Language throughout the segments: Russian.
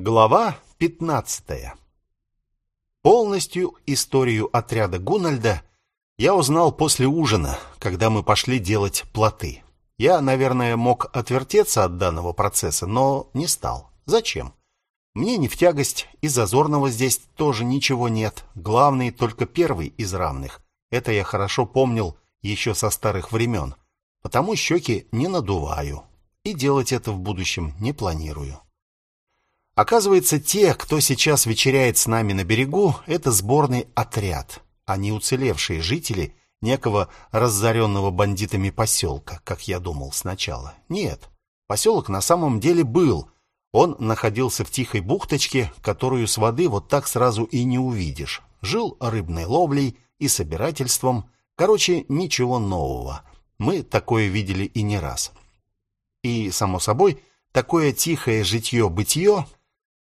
Глава 15. Полностью историю отряда Гунальда я узнал после ужина, когда мы пошли делать плоты. Я, наверное, мог отвертеться от данного процесса, но не стал. Зачем? Мне не в тягость, и зазорного здесь тоже ничего нет. Главный только первый из равных. Это я хорошо помнил еще со старых времен. Потому щеки не надуваю. И делать это в будущем не планирую. Оказывается, те, кто сейчас вечеряет с нами на берегу, это сборный отряд, а не уцелевшие жители некого разоренного бандитами поселка, как я думал сначала. Нет, поселок на самом деле был. Он находился в тихой бухточке, которую с воды вот так сразу и не увидишь. Жил рыбной ловлей и собирательством. Короче, ничего нового. Мы такое видели и не раз. И, само собой, такое тихое житье-бытие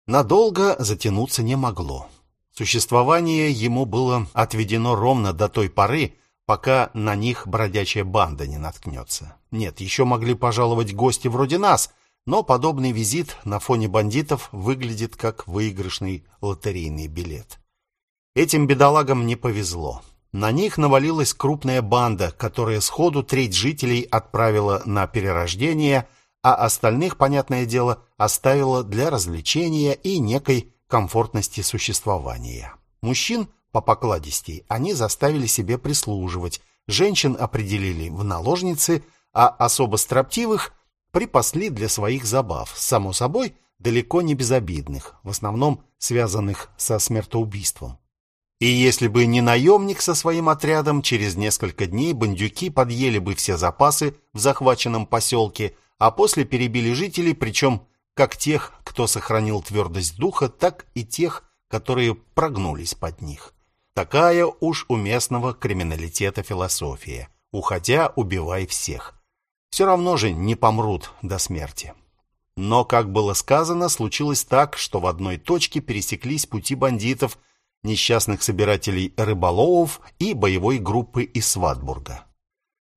надолго затянуться не могло. Существование ему было отведено ровно до той поры, пока на них бродячая банда не наткнется. Нет, еще могли пожаловать гости вроде нас, но подобный визит на фоне бандитов выглядит как выигрышный лотерейный билет. Этим бедолагам не повезло. На них навалилась крупная банда, которая сходу треть жителей отправила на перерождение – а остальных, понятное дело, оставила для развлечения и некой комфортности существования. Мужчин по покладистей они заставили себе прислуживать, женщин определили в наложницы, а особо строптивых припасли для своих забав, само собой, далеко не безобидных, в основном связанных со смертоубийством. И если бы не наемник со своим отрядом, через несколько дней бандюки подъели бы все запасы в захваченном поселке, а после перебили жителей, причем как тех, кто сохранил твердость духа, так и тех, которые прогнулись под них. Такая уж у местного криминалитета философия. Уходя, убивай всех. Все равно же не помрут до смерти. Но, как было сказано, случилось так, что в одной точке пересеклись пути бандитов, несчастных собирателей рыболовов и боевой группы из Сватбурга.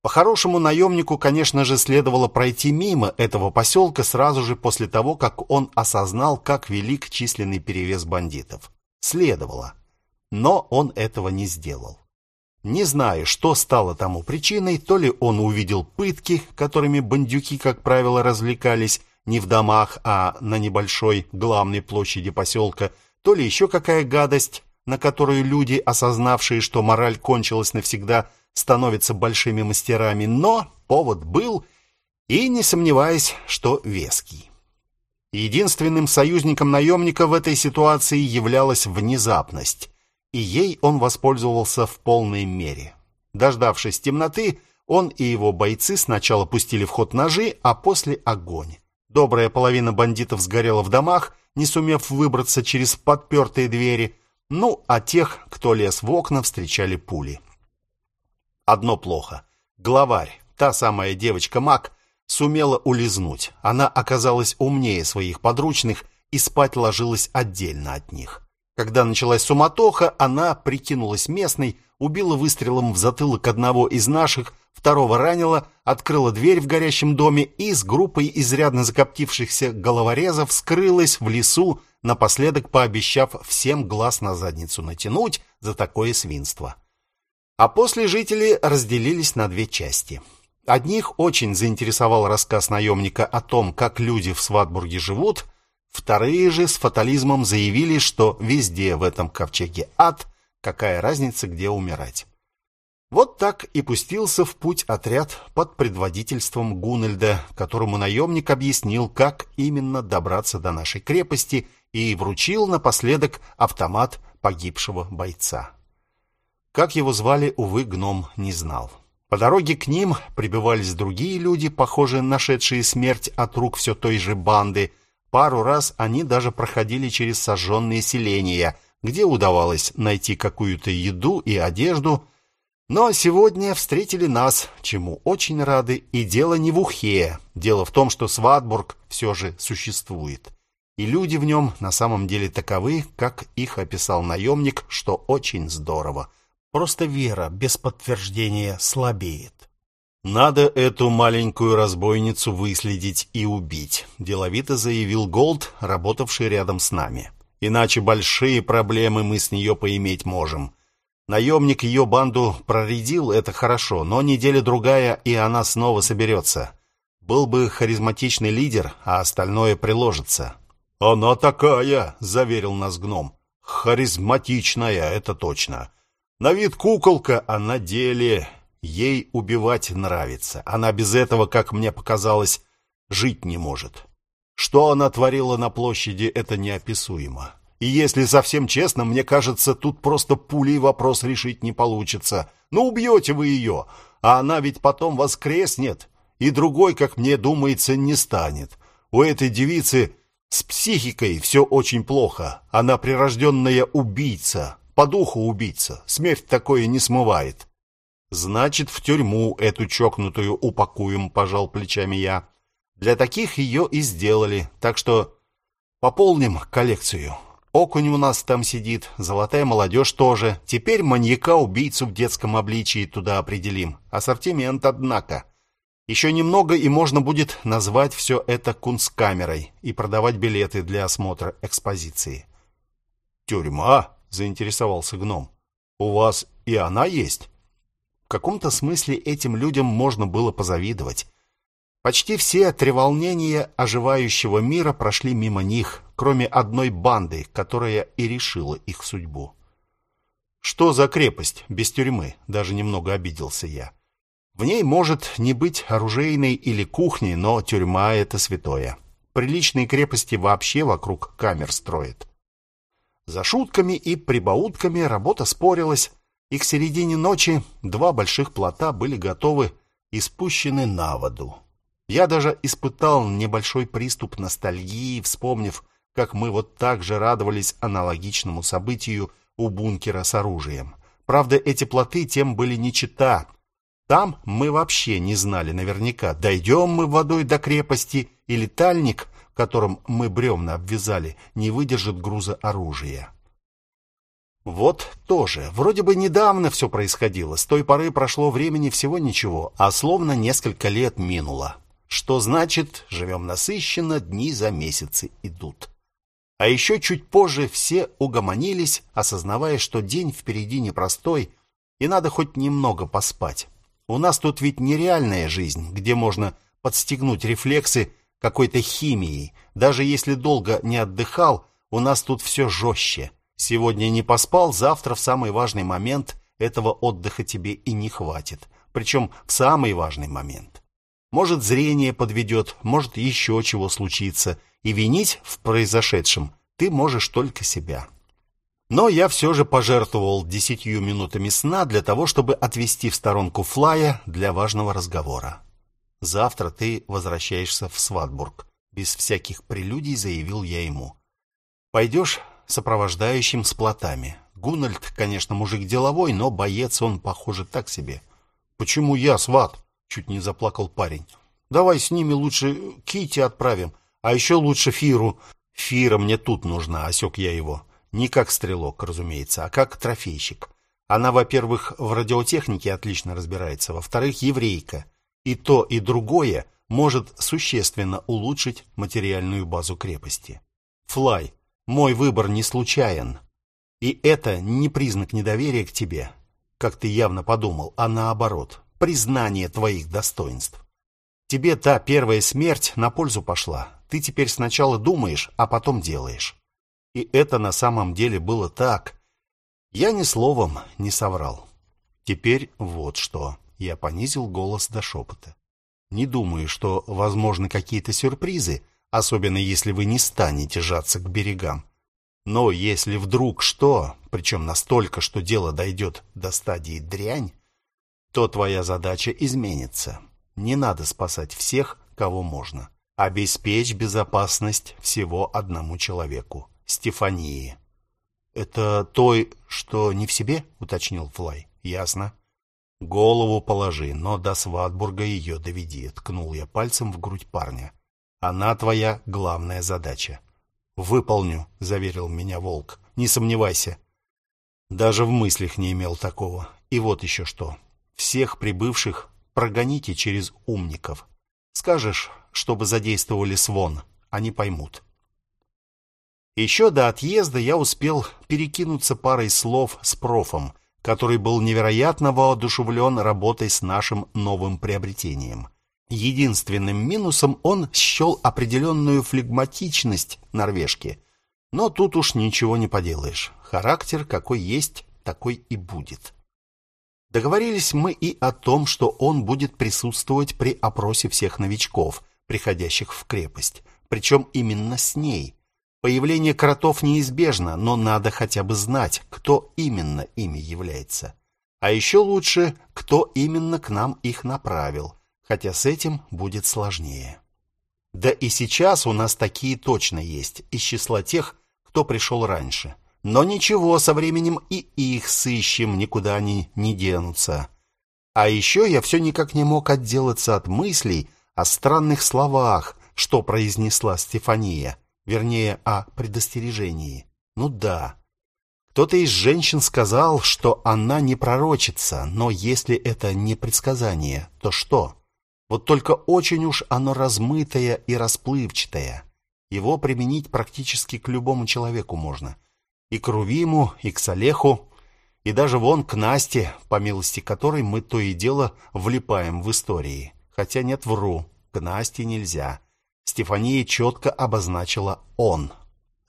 По-хорошему наемнику, конечно же, следовало пройти мимо этого поселка сразу же после того, как он осознал, как велик численный перевес бандитов. Следовало. Но он этого не сделал. Не знаю, что стало тому причиной, то ли он увидел пытки, которыми бандюки, как правило, развлекались не в домах, а на небольшой главной площади поселка, то ли еще какая гадость, на которую люди, осознавшие, что мораль кончилась навсегда, становятся большими мастерами, но повод был, и не сомневаясь, что веский. Единственным союзником наемника в этой ситуации являлась внезапность, и ей он воспользовался в полной мере. Дождавшись темноты, он и его бойцы сначала пустили в ход ножи, а после огонь. Добрая половина бандитов сгорела в домах, не сумев выбраться через подпертые двери, ну, а тех, кто лез в окна, встречали пули. Одно плохо. Главарь, та самая девочка-маг, сумела улизнуть. Она оказалась умнее своих подручных и спать ложилась отдельно от них. Когда началась суматоха, она прикинулась местной, убила выстрелом в затылок одного из наших, второго ранила, открыла дверь в горящем доме и с группой изрядно закоптившихся головорезов скрылась в лесу, напоследок пообещав всем глаз на задницу натянуть за такое свинство. А после жители разделились на две части. Одних очень заинтересовал рассказ наемника о том, как люди в Сватбурге живут, вторые же с фатализмом заявили, что везде в этом ковчеге ад, какая разница, где умирать. Вот так и пустился в путь отряд под предводительством Гунельда, которому наемник объяснил, как именно добраться до нашей крепости и вручил напоследок автомат погибшего бойца. Как его звали, увы, гном не знал. По дороге к ним прибывались другие люди, похожие нашедшие смерть от рук все той же банды. Пару раз они даже проходили через сожженные селения, где удавалось найти какую-то еду и одежду. Но сегодня встретили нас, чему очень рады, и дело не в ухе. Дело в том, что Сватбург все же существует. И люди в нем на самом деле таковы, как их описал наемник, что очень здорово. Просто вера без подтверждения слабеет. Надо эту маленькую разбойницу выследить и убить, деловито заявил Голд, работавший рядом с нами. Иначе большие проблемы мы с нее поиметь можем. Наемник ее банду проредил, это хорошо, но неделя другая, и она снова соберется. Был бы харизматичный лидер, а остальное приложится. Она такая, заверил нас гном. Харизматичная, это точно. На вид куколка, а на деле Ей убивать нравится. Она без этого, как мне показалось, жить не может. Что она творила на площади, это неописуемо. И если совсем честно, мне кажется, тут просто пулей вопрос решить не получится. Ну, убьете вы ее, а она ведь потом воскреснет, и другой, как мне думается, не станет. У этой девицы с психикой все очень плохо. Она прирожденная убийца, по духу убийца. Смерть такое не смывает. Значит, в тюрьму эту чокнутую упакуем, пожал плечами я. Для таких ее и сделали, так что пополним коллекцию. Окунь у нас там сидит, золотая молодежь тоже. Теперь маньяка-убийцу в детском обличии туда определим. Ассортимент, однако. Еще немного, и можно будет назвать все это кунсткамерой и продавать билеты для осмотра экспозиции. «Тюрьма?» — заинтересовался гном. «У вас и она есть?» В каком-то смысле этим людям можно было позавидовать. Почти все треволнения оживающего мира прошли мимо них, кроме одной банды, которая и решила их судьбу. Что за крепость без тюрьмы? Даже немного обиделся я. В ней может не быть оружейной или кухни, но тюрьма это святое. Приличные крепости вообще вокруг камер строят. За шутками и прибаутками работа спорилась, и к середине ночи два больших плота были готовы и спущены на воду. Я даже испытал небольшой приступ ностальгии, вспомнив, как мы вот так же радовались аналогичному событию у бункера с оружием. Правда, эти плоты тем были не чета. Там мы вообще не знали наверняка, дойдем мы водой до крепости или тальник, которым мы бревна обвязали, не выдержит груза оружия. Вот тоже. Вроде бы недавно все происходило. С той поры прошло времени всего ничего, а словно несколько лет минуло. Что значит, живем насыщенно, дни за месяцы идут. А еще чуть позже все угомонились, осознавая, что день впереди непростой, и надо хоть немного поспать. У нас тут ведь нереальная жизнь, где можно подстегнуть рефлексы какой-то химией. Даже если долго не отдыхал, у нас тут все жестче. Сегодня не поспал, завтра в самый важный момент этого отдыха тебе и не хватит. Причем в самый важный момент. Может, зрение подведет, может, еще чего случится, и винить в произошедшем ты можешь только себя. Но я все же пожертвовал десятью минутами сна для того, чтобы отвести в сторонку Флая для важного разговора. Завтра ты возвращаешься в Сватбург, без всяких прелюдий заявил я ему. Пойдешь сопровождающим с плотами. Гунальд, конечно, мужик деловой, но боец он, похоже, так себе. Почему я, сват? Чуть не заплакал парень. Давай с ними лучше Кити отправим, а еще лучше Фиру. Фира мне тут нужна, осек я его. Не как стрелок, разумеется, а как трофейщик. Она, во-первых, в радиотехнике отлично разбирается, во-вторых, еврейка. И то, и другое может существенно улучшить материальную базу крепости. Флай, мой выбор не случайен. И это не признак недоверия к тебе, как ты явно подумал, а наоборот, признание твоих достоинств. Тебе та первая смерть на пользу пошла. Ты теперь сначала думаешь, а потом делаешь. И это на самом деле было так. Я ни словом не соврал. Теперь вот что. Я понизил голос до шепота. Не думаю, что возможны какие-то сюрпризы, особенно если вы не станете жаться к берегам. Но если вдруг что, причем настолько, что дело дойдет до стадии дрянь, то твоя задача изменится. Не надо спасать всех, кого можно. Обеспечь безопасность всего одному человеку Стефании. Это той, что не в себе, уточнил Флай. Ясно. Голову положи, но до Сватбурга ее доведи, ткнул я пальцем в грудь парня. Она твоя главная задача. Выполню, заверил меня Волк. Не сомневайся. Даже в мыслях не имел такого. И вот еще что. Всех прибывших прогоните через умников. Скажешь, чтобы задействовали свон, они поймут. Еще до отъезда я успел перекинуться парой слов с профом, который был невероятно воодушевлен работой с нашим новым приобретением. Единственным минусом он счел определенную флегматичность норвежки. Но тут уж ничего не поделаешь. Характер какой есть, такой и будет. Договорились мы и о том, что он будет присутствовать при опросе всех новичков, приходящих в крепость, причем именно с ней. Появление кротов неизбежно, но надо хотя бы знать, кто именно ими является. А еще лучше, кто именно к нам их направил, хотя с этим будет сложнее. Да и сейчас у нас такие точно есть, из числа тех, кто пришел раньше. Но ничего, со временем и их сыщем, никуда они не денутся. А еще я все никак не мог отделаться от мыслей о странных словах, что произнесла Стефания, вернее, о предостережении. Ну да. Кто-то из женщин сказал, что она не пророчица, но если это не предсказание, то что? Вот только очень уж оно размытое и расплывчатое. Его применить практически к любому человеку можно – и к Рувиму, и к Салеху, и даже вон к Насте, по милости которой мы то и дело влипаем в истории. Хотя нет, вру, к Насте нельзя. Стефания четко обозначила «он».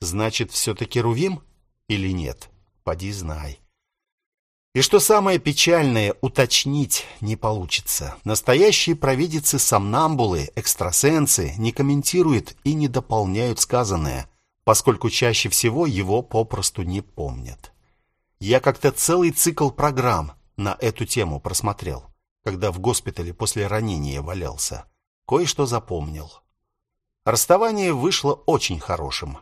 Значит, все-таки Рувим или нет? Поди знай. И что самое печальное, уточнить не получится. Настоящие провидицы-сомнамбулы, экстрасенсы не комментируют и не дополняют сказанное – поскольку чаще всего его попросту не помнят. Я как-то целый цикл программ на эту тему просмотрел, когда в госпитале после ранения валялся. Кое-что запомнил. Расставание вышло очень хорошим.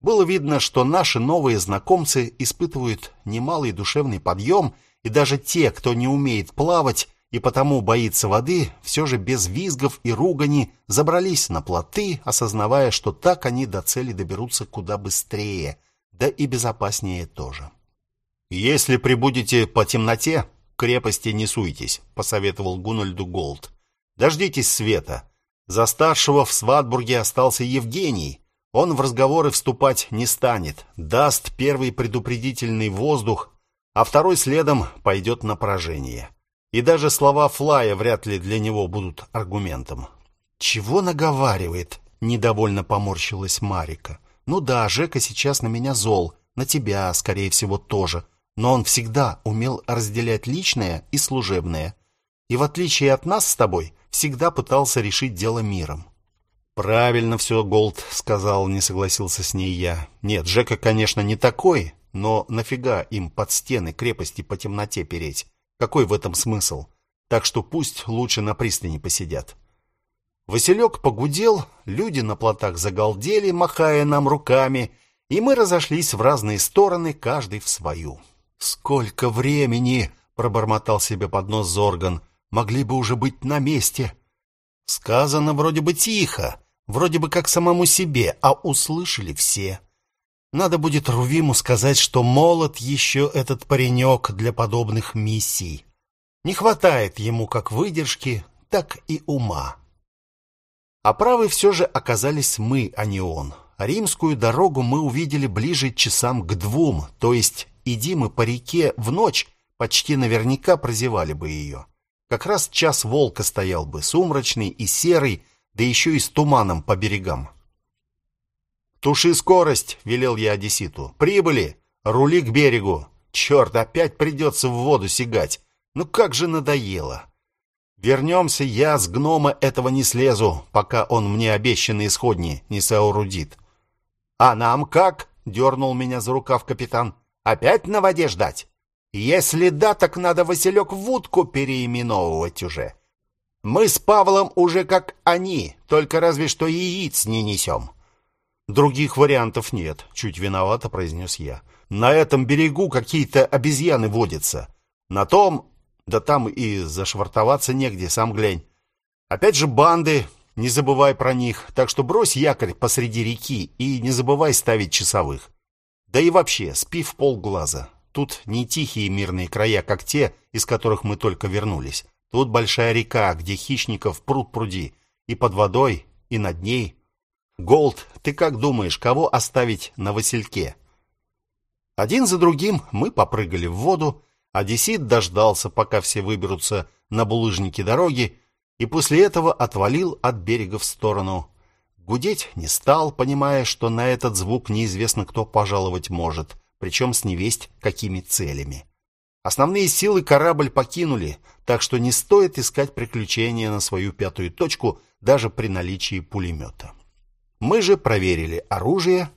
Было видно, что наши новые знакомцы испытывают немалый душевный подъем, и даже те, кто не умеет плавать, и потому боится воды, все же без визгов и ругани забрались на плоты, осознавая, что так они до цели доберутся куда быстрее, да и безопаснее тоже. «Если прибудете по темноте, крепости не суйтесь», — посоветовал Гунальду Голд. «Дождитесь света. За старшего в Сватбурге остался Евгений. Он в разговоры вступать не станет, даст первый предупредительный воздух, а второй следом пойдет на поражение. И даже слова Флая вряд ли для него будут аргументом. «Чего наговаривает?» — недовольно поморщилась Марика. «Ну да, Жека сейчас на меня зол, на тебя, скорее всего, тоже. Но он всегда умел разделять личное и служебное. И в отличие от нас с тобой, всегда пытался решить дело миром». «Правильно все, Голд», — сказал, не согласился с ней я. «Нет, Жека, конечно, не такой, но нафига им под стены крепости по темноте переть? Какой в этом смысл? Так что пусть лучше на пристани посидят. Василек погудел, люди на плотах загалдели, махая нам руками, и мы разошлись в разные стороны, каждый в свою. «Сколько времени!» — пробормотал себе под нос Зорган. «Могли бы уже быть на месте». Сказано вроде бы тихо, вроде бы как самому себе, а услышали все. Надо будет Рувиму сказать, что молод еще этот паренек для подобных миссий. Не хватает ему как выдержки, так и ума. А правы все же оказались мы, а не он. Римскую дорогу мы увидели ближе часам к двум, то есть иди мы по реке в ночь, почти наверняка прозевали бы ее. Как раз час волка стоял бы, сумрачный и серый, да еще и с туманом по берегам. «Туши скорость!» — велел я Одесситу. «Прибыли! Рули к берегу! Черт, опять придется в воду сигать! Ну как же надоело!» «Вернемся, я с гнома этого не слезу, пока он мне обещанные сходни не соорудит». «А нам как?» — дернул меня за рукав капитан. «Опять на воде ждать?» «Если да, так надо Василек в утку переименовывать уже. Мы с Павлом уже как они, только разве что яиц не несем». Других вариантов нет, чуть виновато произнес я. На этом берегу какие-то обезьяны водятся. На том, да там и зашвартоваться негде, сам глянь. Опять же банды, не забывай про них. Так что брось якорь посреди реки и не забывай ставить часовых. Да и вообще, спи в полглаза. Тут не тихие мирные края, как те, из которых мы только вернулись. Тут большая река, где хищников пруд пруди, и под водой, и над ней. Голд, ты как думаешь, кого оставить на Васильке? Один за другим мы попрыгали в воду, Одессит дождался, пока все выберутся на булыжники дороги, и после этого отвалил от берега в сторону. Гудеть не стал, понимая, что на этот звук неизвестно кто пожаловать может, причем с невесть какими целями. Основные силы корабль покинули, так что не стоит искать приключения на свою пятую точку даже при наличии пулемета. Мы же проверили оружие,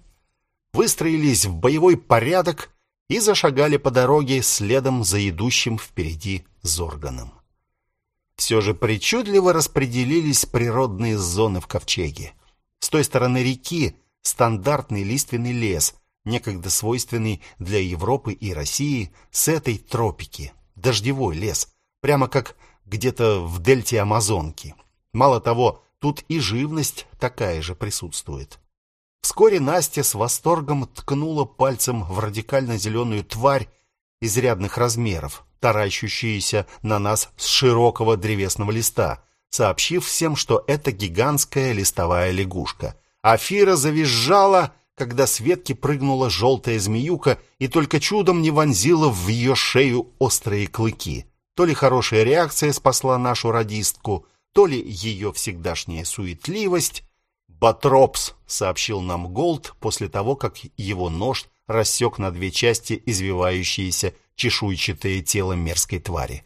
выстроились в боевой порядок и зашагали по дороге следом за идущим впереди Зорганом. Все же причудливо распределились природные зоны в ковчеге. С той стороны реки стандартный лиственный лес – некогда свойственный для Европы и России, с этой тропики. Дождевой лес, прямо как где-то в дельте Амазонки. Мало того, тут и живность такая же присутствует. Вскоре Настя с восторгом ткнула пальцем в радикально зеленую тварь изрядных размеров, таращущуюся на нас с широкого древесного листа, сообщив всем, что это гигантская листовая лягушка. Афира завизжала когда с ветки прыгнула желтая змеюка и только чудом не вонзила в ее шею острые клыки. То ли хорошая реакция спасла нашу радистку, то ли ее всегдашняя суетливость. «Батропс», — сообщил нам Голд после того, как его нож рассек на две части извивающееся чешуйчатое тело мерзкой твари.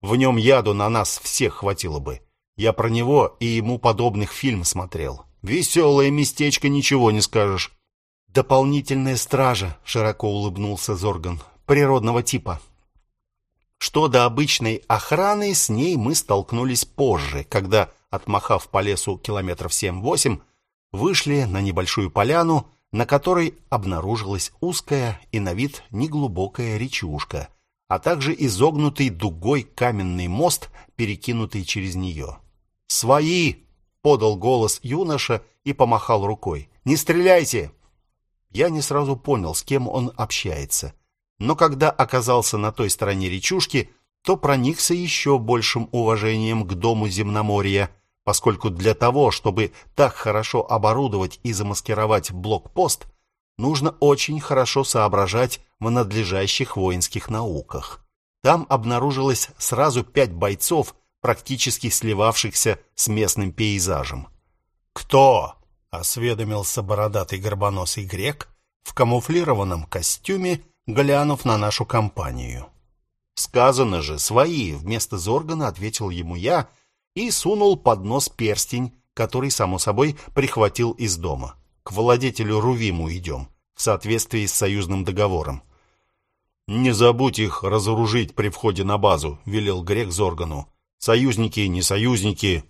В нем яду на нас всех хватило бы. Я про него и ему подобных фильм смотрел. Веселое местечко, ничего не скажешь. Дополнительная стража, широко улыбнулся Зорган. Природного типа. Что до обычной охраны, с ней мы столкнулись позже, когда, отмахав по лесу километров семь-восемь, вышли на небольшую поляну, на которой обнаружилась узкая и на вид неглубокая речушка, а также изогнутый дугой каменный мост, перекинутый через нее. «Свои!» — подал голос юноша и помахал рукой. «Не стреляйте! Я не сразу понял, с кем он общается. Но когда оказался на той стороне речушки, то проникся еще большим уважением к дому земноморья, поскольку для того, чтобы так хорошо оборудовать и замаскировать блокпост, нужно очень хорошо соображать в надлежащих воинских науках. Там обнаружилось сразу пять бойцов, практически сливавшихся с местным пейзажем. «Кто?» Осведомился бородатый горбоносый грек в камуфлированном костюме, глянув на нашу компанию. Сказано же, свои, вместо Зоргана ответил ему я и сунул под нос перстень, который само собой прихватил из дома. К владетелю Рувиму идем, в соответствии с союзным договором. Не забудь их разоружить при входе на базу, велел грек Зоргану. Союзники, не союзники,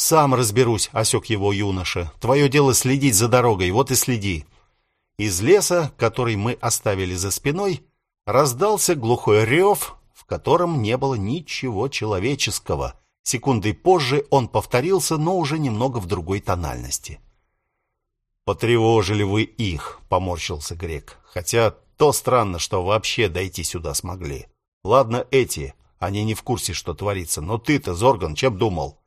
«Сам разберусь», — осек его юноша. «Твое дело следить за дорогой, вот и следи». Из леса, который мы оставили за спиной, раздался глухой рев, в котором не было ничего человеческого. Секундой позже он повторился, но уже немного в другой тональности. «Потревожили вы их», — поморщился Грек. «Хотя то странно, что вообще дойти сюда смогли. Ладно эти, они не в курсе, что творится, но ты-то, Зорган, чем думал?»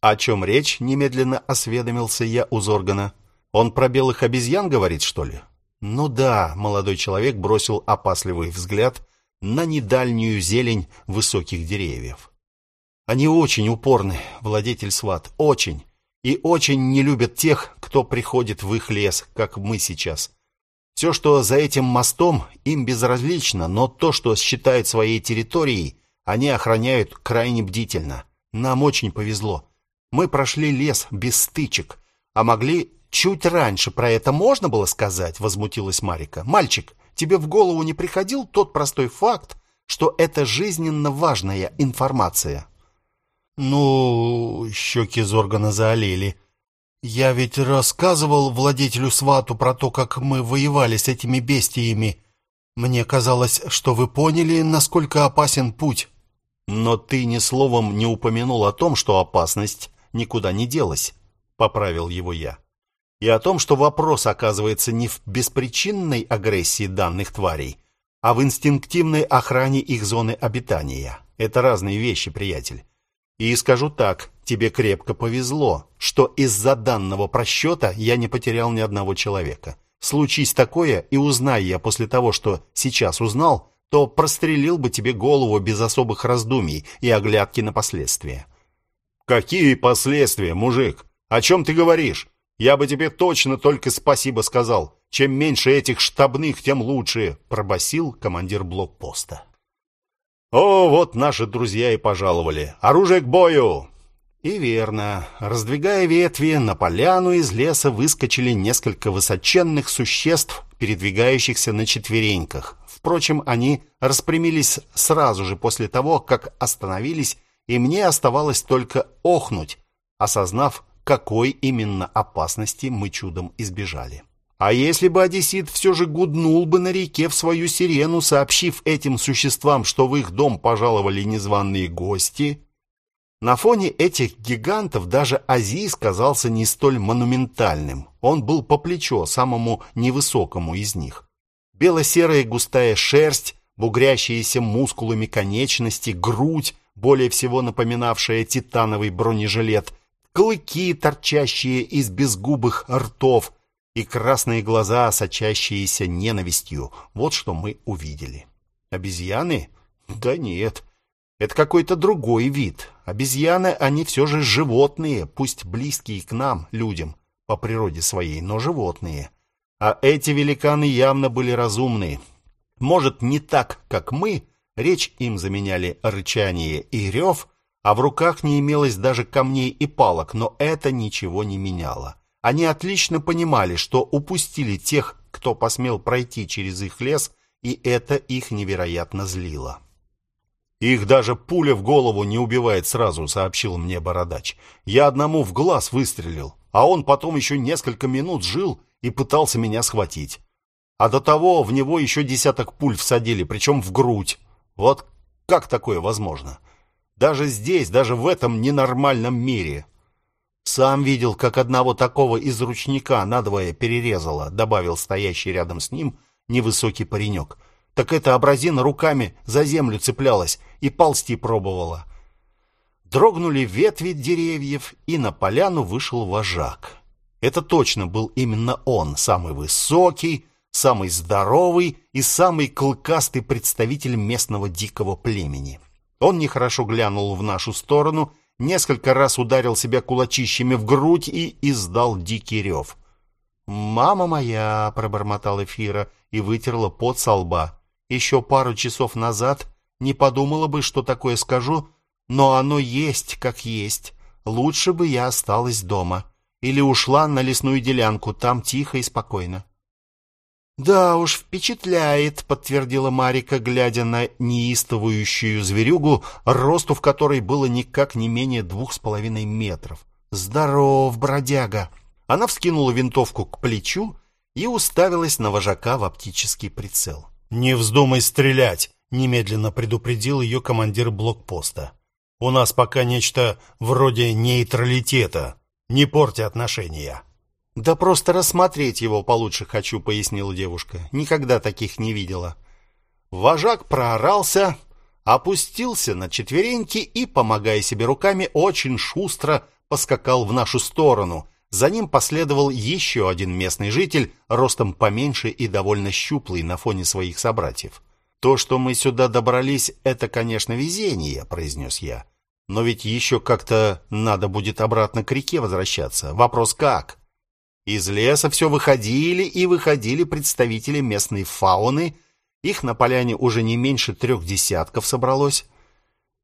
«О чем речь?» — немедленно осведомился я у Зоргана. «Он про белых обезьян говорит, что ли?» «Ну да», — молодой человек бросил опасливый взгляд на недальнюю зелень высоких деревьев. «Они очень упорны, владетель сват, очень. И очень не любят тех, кто приходит в их лес, как мы сейчас. Все, что за этим мостом, им безразлично, но то, что считают своей территорией, они охраняют крайне бдительно. Нам очень повезло. Мы прошли лес без стычек, а могли чуть раньше про это можно было сказать, возмутилась Марика. Мальчик, тебе в голову не приходил тот простой факт, что это жизненно важная информация? Ну, щеки Зоргана заолели. Я ведь рассказывал владетелю Свату про то, как мы воевали с этими бестиями. Мне казалось, что вы поняли, насколько опасен путь. Но ты ни словом не упомянул о том, что опасность никуда не делась, поправил его я. И о том, что вопрос оказывается не в беспричинной агрессии данных тварей, а в инстинктивной охране их зоны обитания. Это разные вещи, приятель. И скажу так, тебе крепко повезло, что из-за данного просчета я не потерял ни одного человека. Случись такое, и узнай я после того, что сейчас узнал, то прострелил бы тебе голову без особых раздумий и оглядки на последствия. Какие последствия, мужик? О чем ты говоришь? Я бы тебе точно только спасибо сказал. Чем меньше этих штабных, тем лучше, пробасил командир блокпоста. О, вот наши друзья и пожаловали. Оружие к бою. И верно. Раздвигая ветви, на поляну из леса выскочили несколько высоченных существ, передвигающихся на четвереньках. Впрочем, они распрямились сразу же после того, как остановились, и мне оставалось только охнуть, осознав, какой именно опасности мы чудом избежали. А если бы одессит все же гуднул бы на реке в свою сирену, сообщив этим существам, что в их дом пожаловали незваные гости? На фоне этих гигантов даже Азис казался не столь монументальным. Он был по плечо самому невысокому из них. Бело-серая густая шерсть, бугрящиеся мускулами конечности, грудь, более всего напоминавшая титановый бронежилет, клыки, торчащие из безгубых ртов, и красные глаза, сочащиеся ненавистью. Вот что мы увидели. Обезьяны? Да нет. Это какой-то другой вид. Обезьяны, они все же животные, пусть близкие к нам, людям, по природе своей, но животные. А эти великаны явно были разумны. Может, не так, как мы, речь им заменяли рычание и рев, а в руках не имелось даже камней и палок, но это ничего не меняло. Они отлично понимали, что упустили тех, кто посмел пройти через их лес, и это их невероятно злило. «Их даже пуля в голову не убивает сразу», — сообщил мне бородач. «Я одному в глаз выстрелил, а он потом еще несколько минут жил и пытался меня схватить. А до того в него еще десяток пуль всадили, причем в грудь. Вот как такое возможно?» Даже здесь, даже в этом ненормальном мире. Сам видел, как одного такого из ручника надвое перерезало, добавил стоящий рядом с ним невысокий паренек. Так эта образина руками за землю цеплялась и ползти пробовала. Дрогнули ветви деревьев, и на поляну вышел вожак. Это точно был именно он, самый высокий, самый здоровый и самый клыкастый представитель местного дикого племени. Он нехорошо глянул в нашу сторону, несколько раз ударил себя кулачищами в грудь и издал дикий рев. «Мама моя!» — пробормотала Эфира и вытерла пот со лба. «Еще пару часов назад не подумала бы, что такое скажу, но оно есть, как есть. Лучше бы я осталась дома. Или ушла на лесную делянку, там тихо и спокойно. «Да уж, впечатляет», — подтвердила Марика, глядя на неистовующую зверюгу, росту в которой было никак не менее двух с половиной метров. «Здоров, бродяга!» Она вскинула винтовку к плечу и уставилась на вожака в оптический прицел. «Не вздумай стрелять!» — немедленно предупредил ее командир блокпоста. «У нас пока нечто вроде нейтралитета. Не порти отношения!» «Да просто рассмотреть его получше хочу», — пояснила девушка. «Никогда таких не видела». Вожак проорался, опустился на четвереньки и, помогая себе руками, очень шустро поскакал в нашу сторону. За ним последовал еще один местный житель, ростом поменьше и довольно щуплый на фоне своих собратьев. «То, что мы сюда добрались, это, конечно, везение», — произнес я. «Но ведь еще как-то надо будет обратно к реке возвращаться. Вопрос как?» Из леса все выходили и выходили представители местной фауны. Их на поляне уже не меньше трех десятков собралось.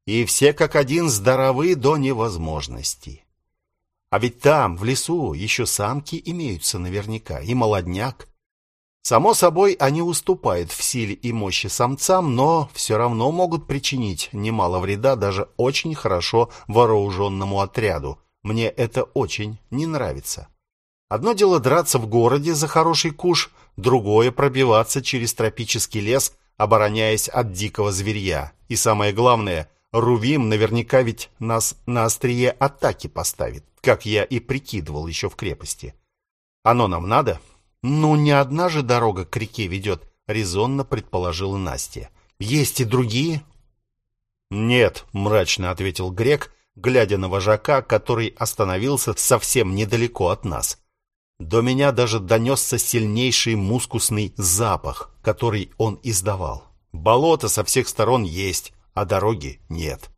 И все как один здоровы до невозможности. А ведь там, в лесу, еще самки имеются наверняка, и молодняк. Само собой, они уступают в силе и мощи самцам, но все равно могут причинить немало вреда даже очень хорошо вооруженному отряду. Мне это очень не нравится. Одно дело драться в городе за хороший куш, другое пробиваться через тропический лес, обороняясь от дикого зверья. И самое главное, Рувим наверняка ведь нас на острие атаки поставит, как я и прикидывал еще в крепости. Оно нам надо? Ну, не одна же дорога к реке ведет резонно предположила Настя. Есть и другие? Нет, мрачно ответил Грек, глядя на вожака, который остановился совсем недалеко от нас. До меня даже донесся сильнейший мускусный запах, который он издавал. Болото со всех сторон есть, а дороги нет.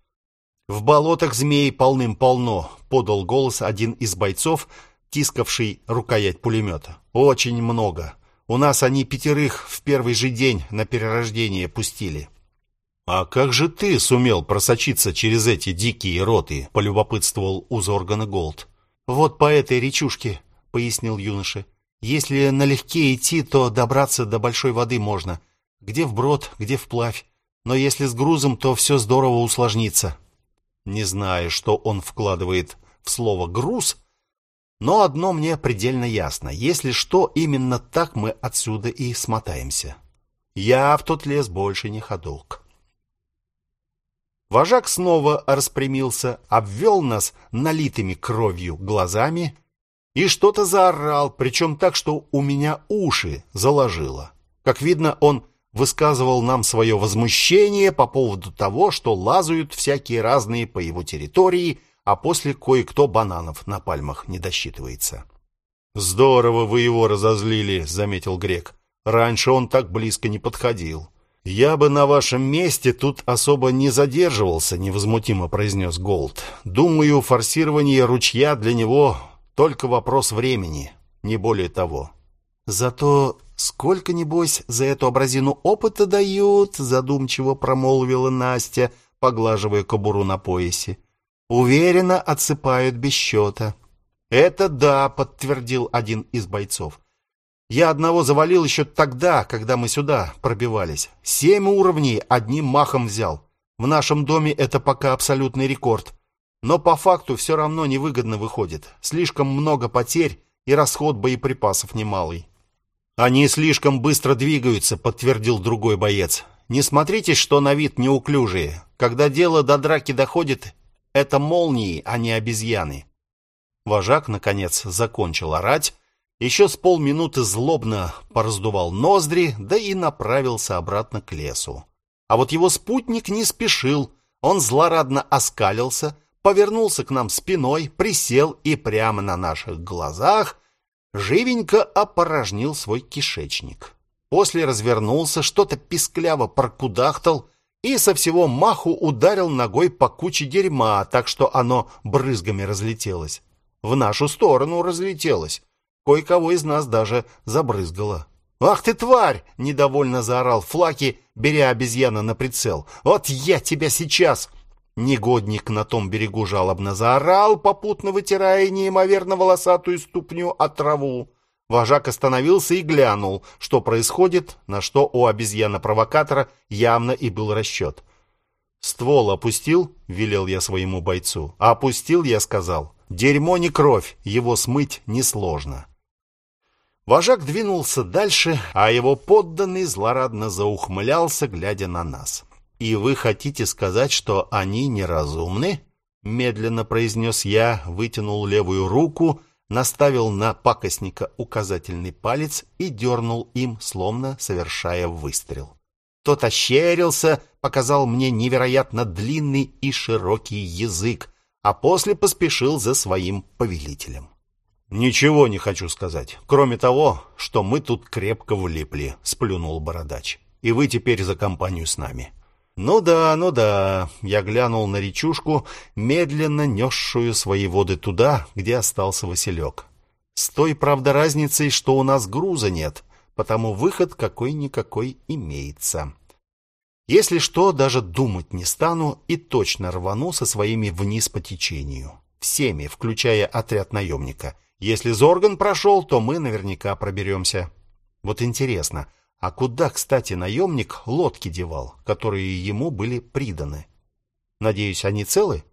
В болотах змей полным-полно, подал голос один из бойцов, тискавший рукоять пулемета. Очень много. У нас они пятерых в первый же день на перерождение пустили. А как же ты сумел просочиться через эти дикие роты? полюбопытствовал у Зоргана Голд. Вот по этой речушке, пояснил юноша. Если налегке идти, то добраться до большой воды можно. Где вброд, где вплавь. Но если с грузом, то все здорово усложнится. Не знаю, что он вкладывает в слово груз, но одно мне предельно ясно: если что, именно так мы отсюда и смотаемся. Я в тот лес больше не ходок. Вожак снова распрямился, обвел нас налитыми кровью глазами и что-то заорал, причем так, что у меня уши заложило. Как видно, он высказывал нам свое возмущение по поводу того, что лазают всякие разные по его территории, а после кое-кто бананов на пальмах не досчитывается. Здорово вы его разозлили, заметил грек. Раньше он так близко не подходил. Я бы на вашем месте тут особо не задерживался, невозмутимо произнес Голд. Думаю, форсирование ручья для него только вопрос времени, не более того. Зато сколько небось за эту образину опыта дают, задумчиво промолвила Настя, поглаживая кобуру на поясе. Уверенно отсыпают без счета. Это да, подтвердил один из бойцов. Я одного завалил еще тогда, когда мы сюда пробивались. Семь уровней одним махом взял. В нашем доме это пока абсолютный рекорд. Но по факту все равно невыгодно выходит. Слишком много потерь и расход боеприпасов немалый. Они слишком быстро двигаются, подтвердил другой боец. Не смотрите, что на вид неуклюжие. Когда дело до драки доходит, это молнии, а не обезьяны. Вожак наконец закончил орать еще с полминуты злобно пораздувал ноздри, да и направился обратно к лесу. А вот его спутник не спешил. Он злорадно оскалился, повернулся к нам спиной, присел и прямо на наших глазах живенько опорожнил свой кишечник. После развернулся, что-то пискляво прокудахтал и со всего маху ударил ногой по куче дерьма, так что оно брызгами разлетелось. В нашу сторону разлетелось. Кое-кого из нас даже забрызгало. «Ах ты, тварь!» — недовольно заорал Флаки, беря обезьяна на прицел. «Вот я тебя сейчас!» Негодник на том берегу жалобно заорал, попутно вытирая неимоверно волосатую ступню от траву. Вожак остановился и глянул, что происходит, на что у обезьяна-провокатора явно и был расчет. «Ствол опустил?» — велел я своему бойцу. «А опустил, я сказал. Дерьмо не кровь, его смыть несложно». Вожак двинулся дальше, а его подданный злорадно заухмылялся, глядя на нас. «И вы хотите сказать, что они неразумны?» Медленно произнес я, вытянул левую руку, наставил на пакостника указательный палец и дернул им, словно совершая выстрел. Тот ощерился, показал мне невероятно длинный и широкий язык, а после поспешил за своим повелителем. Ничего не хочу сказать, кроме того, что мы тут крепко влипли, сплюнул бородач. И вы теперь за компанию с нами. Ну да, ну да. Я глянул на речушку, медленно несшую свои воды туда, где остался Василек. С той, правда, разницей, что у нас груза нет, потому выход какой-никакой имеется. Если что, даже думать не стану и точно рвану со своими вниз по течению. Всеми, включая отряд наемника — если Зорган прошел, то мы наверняка проберемся. Вот интересно, а куда, кстати, наемник лодки девал, которые ему были приданы? Надеюсь, они целы?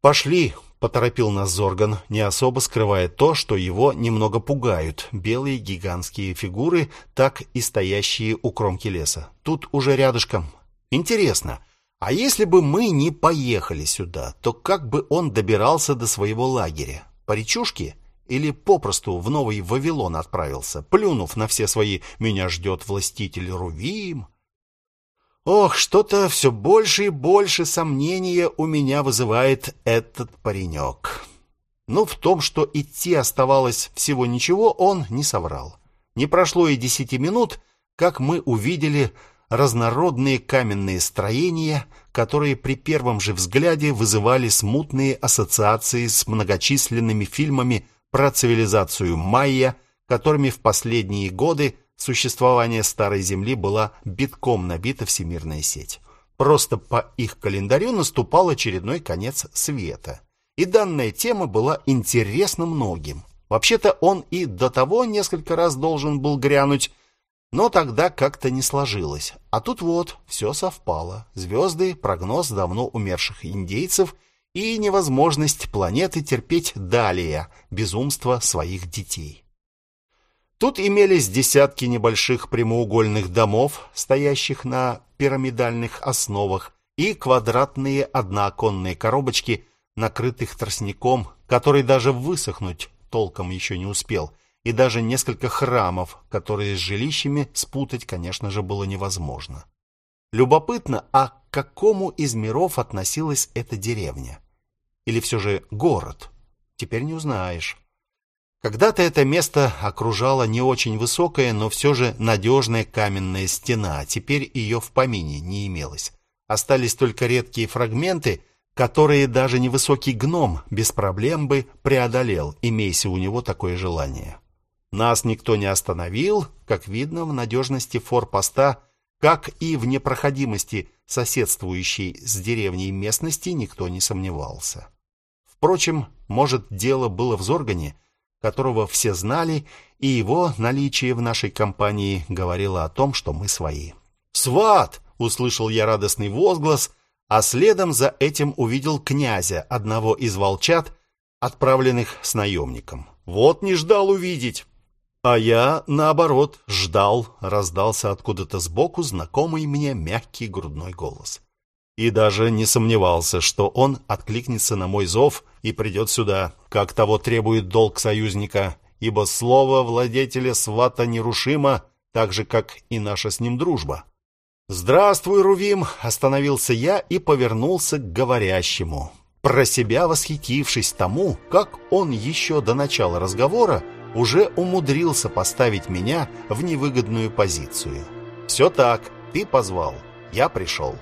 Пошли, поторопил нас Зорган, не особо скрывая то, что его немного пугают белые гигантские фигуры, так и стоящие у кромки леса. Тут уже рядышком. Интересно, а если бы мы не поехали сюда, то как бы он добирался до своего лагеря? по речушке или попросту в Новый Вавилон отправился, плюнув на все свои «меня ждет властитель Рувим». Ох, что-то все больше и больше сомнения у меня вызывает этот паренек. Но в том, что идти оставалось всего ничего, он не соврал. Не прошло и десяти минут, как мы увидели разнородные каменные строения, которые при первом же взгляде вызывали смутные ассоциации с многочисленными фильмами про цивилизацию майя, которыми в последние годы существования Старой Земли была битком набита всемирная сеть. Просто по их календарю наступал очередной конец света. И данная тема была интересна многим. Вообще-то он и до того несколько раз должен был грянуть, но тогда как-то не сложилось. А тут вот, все совпало. Звезды, прогноз давно умерших индейцев и невозможность планеты терпеть далее безумство своих детей. Тут имелись десятки небольших прямоугольных домов, стоящих на пирамидальных основах, и квадратные однооконные коробочки, накрытых тростником, который даже высохнуть толком еще не успел, и даже несколько храмов, которые с жилищами спутать, конечно же, было невозможно. Любопытно, а к какому из миров относилась эта деревня? Или все же город? Теперь не узнаешь. Когда-то это место окружала не очень высокая, но все же надежная каменная стена, а теперь ее в помине не имелось. Остались только редкие фрагменты, которые даже невысокий гном без проблем бы преодолел, имейся у него такое желание. Нас никто не остановил, как видно, в надежности форпоста, как и в непроходимости соседствующей с деревней местности никто не сомневался. Впрочем, может, дело было в Зоргане, которого все знали, и его наличие в нашей компании говорило о том, что мы свои. «Сват!» — услышал я радостный возглас, а следом за этим увидел князя, одного из волчат, отправленных с наемником. «Вот не ждал увидеть!» А я, наоборот, ждал, раздался откуда-то сбоку знакомый мне мягкий грудной голос. И даже не сомневался, что он откликнется на мой зов и придет сюда, как того требует долг союзника, ибо слово владетеля свата нерушимо, так же, как и наша с ним дружба. «Здравствуй, Рувим!» — остановился я и повернулся к говорящему, про себя восхитившись тому, как он еще до начала разговора уже умудрился поставить меня в невыгодную позицию. «Все так, ты позвал, я пришел».